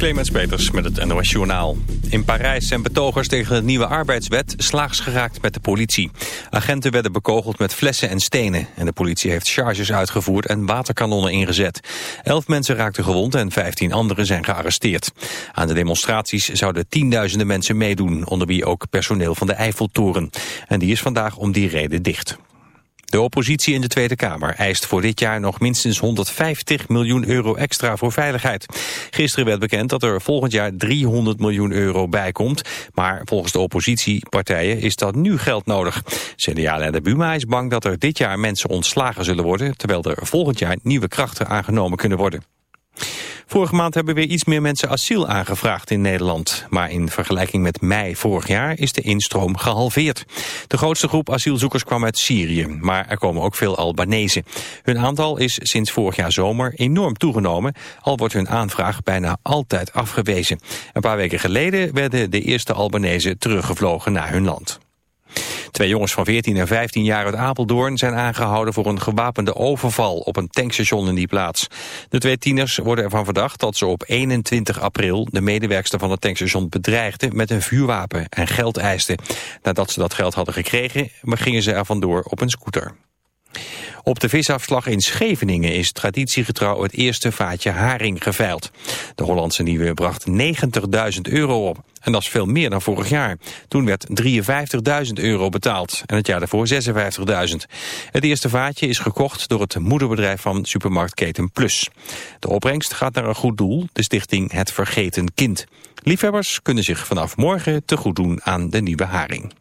Clemens Peters met het NOS Journaal. In Parijs zijn betogers tegen de nieuwe arbeidswet slaags geraakt met de politie. Agenten werden bekogeld met flessen en stenen. En de politie heeft charges uitgevoerd en waterkanonnen ingezet. Elf mensen raakten gewond en vijftien anderen zijn gearresteerd. Aan de demonstraties zouden tienduizenden mensen meedoen... onder wie ook personeel van de Eiffeltoren. En die is vandaag om die reden dicht. De oppositie in de Tweede Kamer eist voor dit jaar nog minstens 150 miljoen euro extra voor veiligheid. Gisteren werd bekend dat er volgend jaar 300 miljoen euro bijkomt. Maar volgens de oppositiepartijen is dat nu geld nodig. CDA-leider Buma is bang dat er dit jaar mensen ontslagen zullen worden... terwijl er volgend jaar nieuwe krachten aangenomen kunnen worden. Vorige maand hebben weer iets meer mensen asiel aangevraagd in Nederland. Maar in vergelijking met mei vorig jaar is de instroom gehalveerd. De grootste groep asielzoekers kwam uit Syrië, maar er komen ook veel Albanese. Hun aantal is sinds vorig jaar zomer enorm toegenomen, al wordt hun aanvraag bijna altijd afgewezen. Een paar weken geleden werden de eerste Albanese teruggevlogen naar hun land. Twee jongens van 14 en 15 jaar uit Apeldoorn zijn aangehouden voor een gewapende overval op een tankstation in die plaats. De twee tieners worden ervan verdacht dat ze op 21 april de medewerkster van het tankstation bedreigden met een vuurwapen en geld eisten. Nadat ze dat geld hadden gekregen, gingen ze er vandoor op een scooter. Op de visafslag in Scheveningen is traditiegetrouw het eerste vaatje haring geveild. De Hollandse Nieuwe bracht 90.000 euro op. En dat is veel meer dan vorig jaar. Toen werd 53.000 euro betaald en het jaar daarvoor 56.000. Het eerste vaatje is gekocht door het moederbedrijf van supermarktketen Plus. De opbrengst gaat naar een goed doel, de stichting Het Vergeten Kind. Liefhebbers kunnen zich vanaf morgen te goed doen aan de nieuwe haring.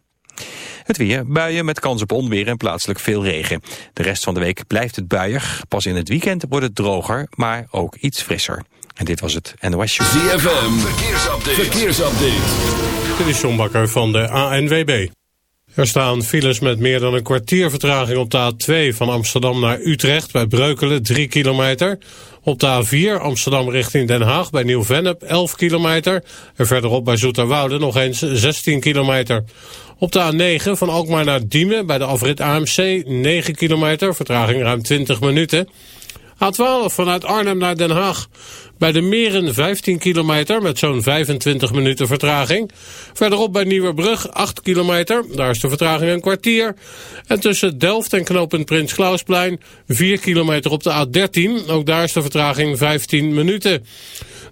Het weer, buien met kans op onweer en plaatselijk veel regen. De rest van de week blijft het buiig. Pas in het weekend wordt het droger, maar ook iets frisser. En dit was het NOS Show. ZFM, verkeersupdate. verkeersupdate. Dit is John Bakker van de ANWB. Er staan files met meer dan een kwartier vertraging op de A2 van Amsterdam naar Utrecht bij Breukelen 3 kilometer. Op de A4 Amsterdam richting Den Haag bij Nieuw-Vennep 11 kilometer. En verderop bij Zoeterwoude nog eens 16 kilometer. Op de A9 van Alkmaar naar Diemen bij de afrit AMC 9 kilometer, vertraging ruim 20 minuten. A12 vanuit Arnhem naar Den Haag. Bij de Meren 15 kilometer met zo'n 25 minuten vertraging. Verderop bij Nieuwerbrug 8 kilometer, daar is de vertraging een kwartier. En tussen Delft en knooppunt Prins Klausplein 4 kilometer op de A13. Ook daar is de vertraging 15 minuten.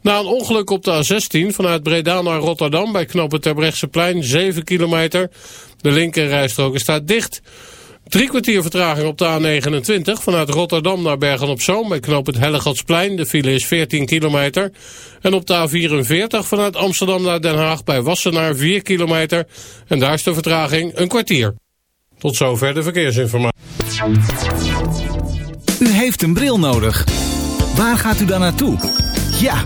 Na een ongeluk op de A16 vanuit Breda naar Rotterdam bij knooppunt Terbrechtseplein 7 kilometer. De linkerrijstrook staat dicht. Drie kwartier vertraging op de A29 vanuit Rotterdam naar Bergen-op-Zoom bij knoop het Hellegatsplein. De file is 14 kilometer. En op de A44 vanuit Amsterdam naar Den Haag bij Wassenaar 4 kilometer. En daar is de vertraging een kwartier. Tot zover de verkeersinformatie. U heeft een bril nodig. Waar gaat u dan naartoe? Ja,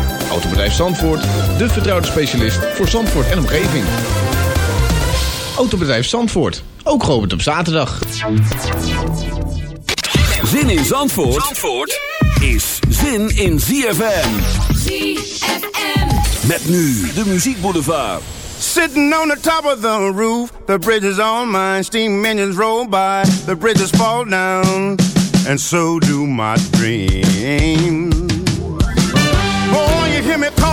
Autobedrijf Zandvoort, de vertrouwde specialist voor Zandvoort en omgeving. Autobedrijf Zandvoort, ook geopend op zaterdag. Zin in Zandvoort, Zandvoort is zin in ZFM. ZFM. Met nu de muziekboulevard. Sitting on the top of the roof, the bridge is on mine. Steam engines roll by, the bridges fall down, and so do my dreams.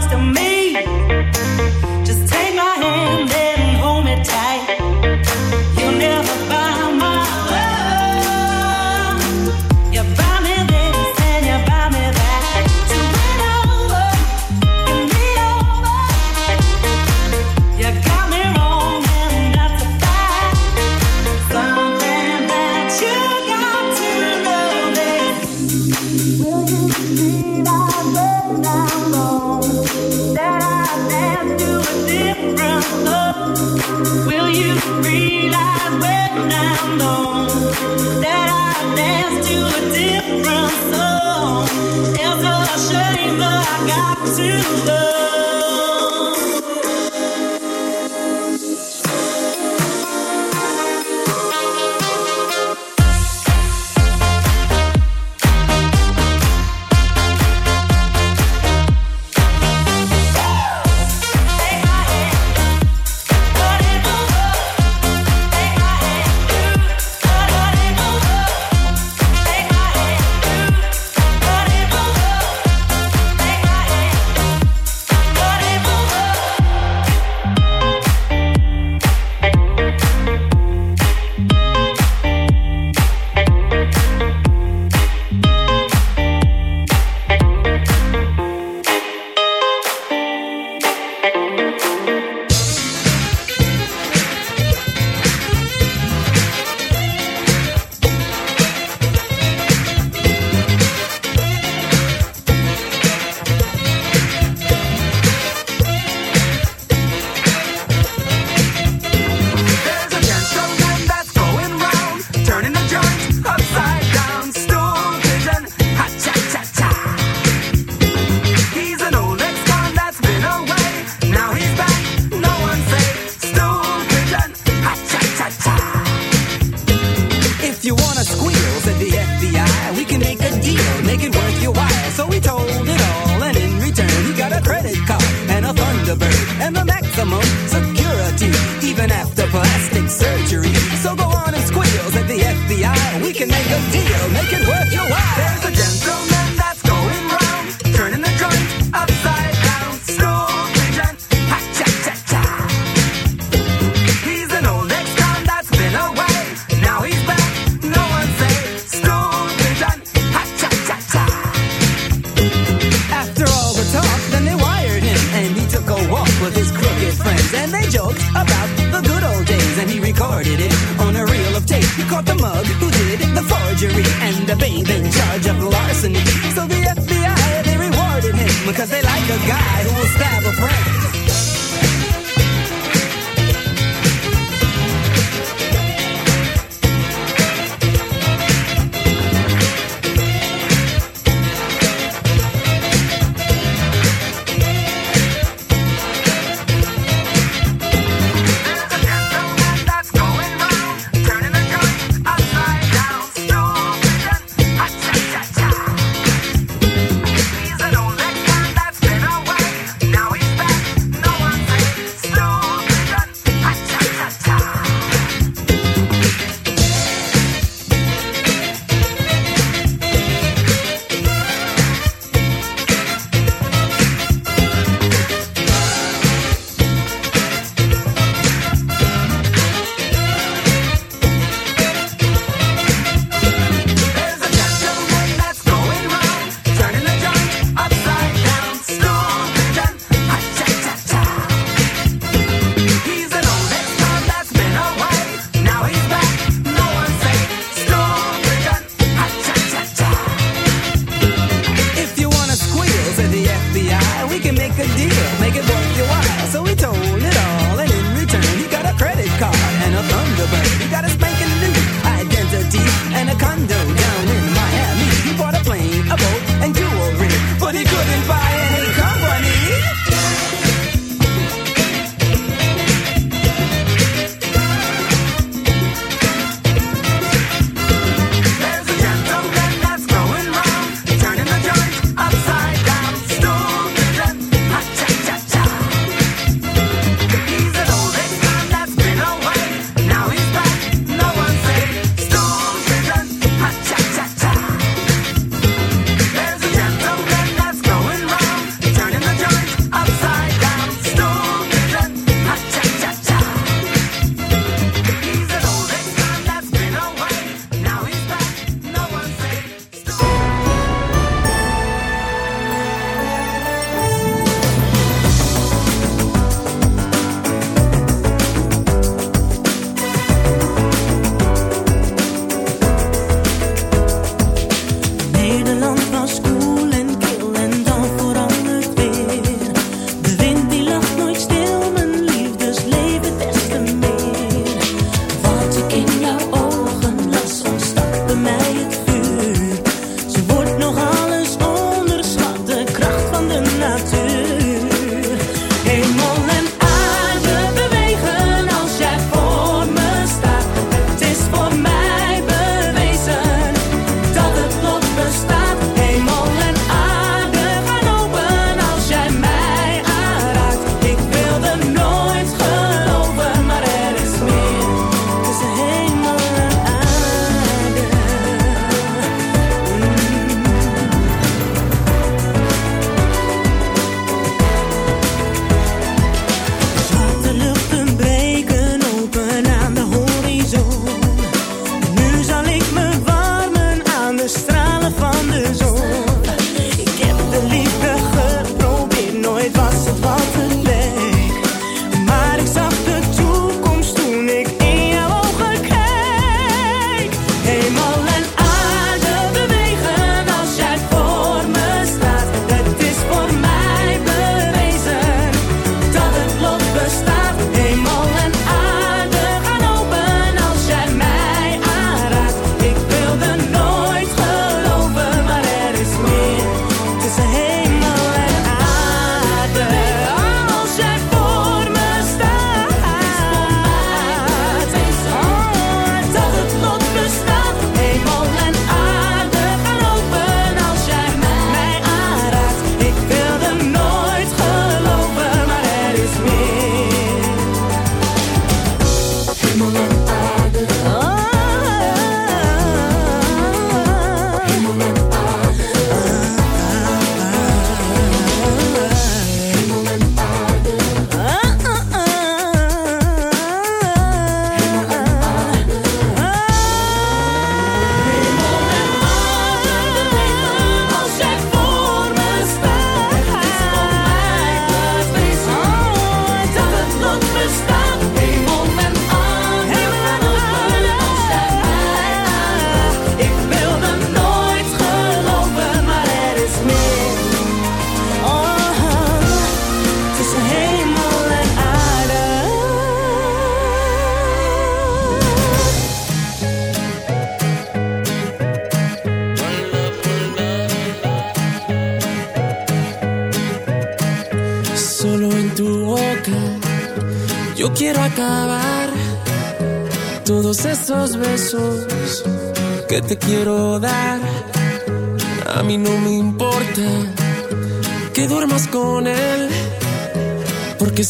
lost and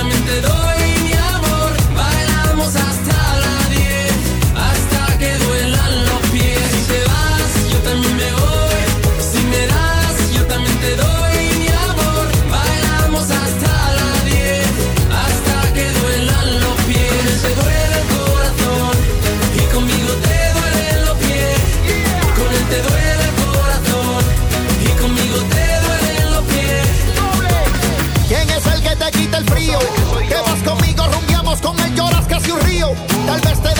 también te doy. casi un río. Tal vez te